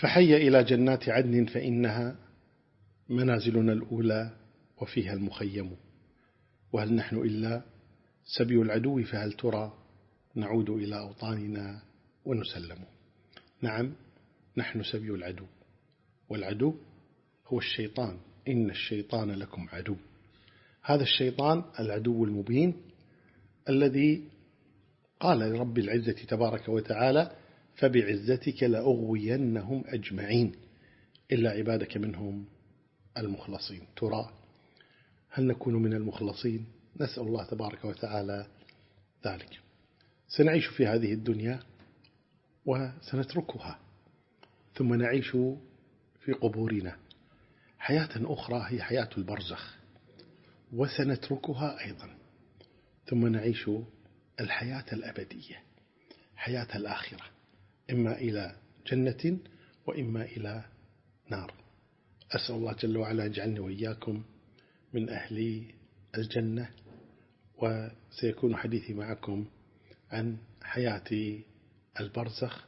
فحي إلى جنات عدن فإنها منازلنا الأولى وفيها المخيم. وهل نحن إلا سبي العدو فهل ترى نعود إلى أوطاننا ونسلم؟ نعم نحن سبي العدو والعدو هو الشيطان. إن الشيطان لكم عدو. هذا الشيطان العدو المبين الذي قال لرب العزة تبارك وتعالى فبعزتك لأغوينهم أجمعين. إلا عبادك منهم المخلصين. ترى هل نكون من المخلصين؟ نسأل الله تبارك وتعالى ذلك. سنعيش في هذه الدنيا وسنتركها ثم نعيش في قبورنا. حياة أخرى هي حياة البرزخ وسنتركها أيضا. ثم نعيش الحياة الأبدية حياة الآخرة. إما إلى جنة وإما إلى نار. أسأل الله جل وعلا يجعلني وإياكم من أهل الجنة وسيكون حديثي معكم عن حياة البرزخ.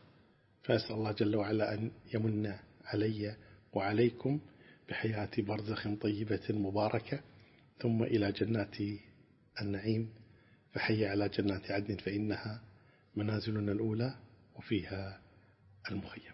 فأسأل الله جل وعلا أن يمن علي وعليكم بحياة برزخ طيبة مباركة ثم إلى جنات النعيم. فحي على جنات عدن فإنها منازلنا الأولى. وفيها المخيم.